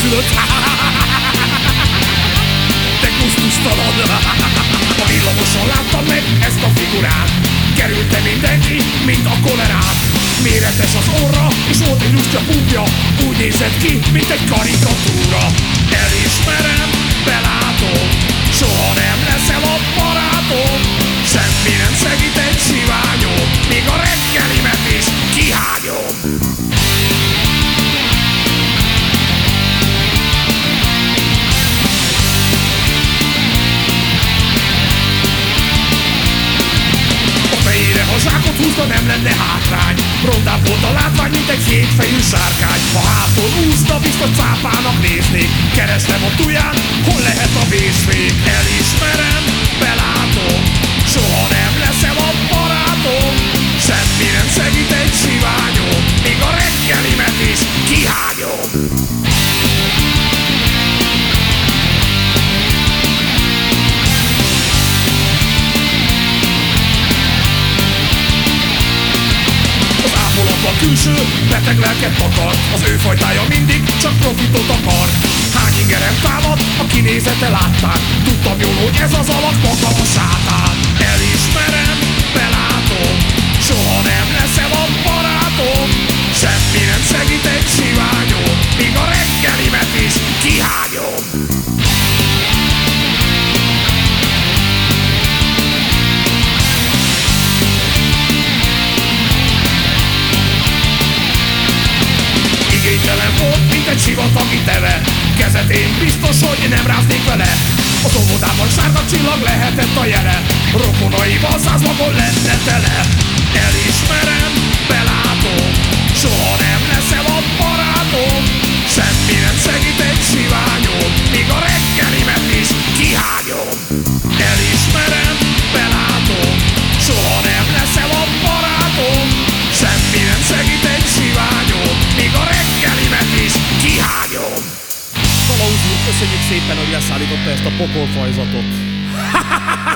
fülöt Te kusztustalan A villamoson láttam meg ezt a figurát. Kerülte mindenki, mint a kolerát. Méretes az orra, és volt egy lusta pupja Úgy nézett ki, mint egy karikatúra. Elismerem, zsákot húzta, nem lenne hátrány. Rondább volt a látvány, mint egy hétfejű sárkány. Ha hátul úszta, biztos cápának néznék. Kerestem a tuján, hol lehet a vészfék Elismerem, belátom Soha nem leszel a barátom. Semmi nem segít egy siványom Még a reggelimet is kihágyom külső, beteg lelket takar Az ő fajtája mindig csak profitot akar. Hány ingerem támad, a kinézete láttál Tudtam jól, hogy ez az alak maga a sátán Kezetén biztos, hogy nem ráznék vele. Az óvodában sárga csillag lehetett a jele. Rokonaival száz magon lenne tele. Elismerem, belátom Soha nem leszel a barátom. Semmi nem segít köszönjük szépen, hogy leszállította ezt a pokolfajzatot.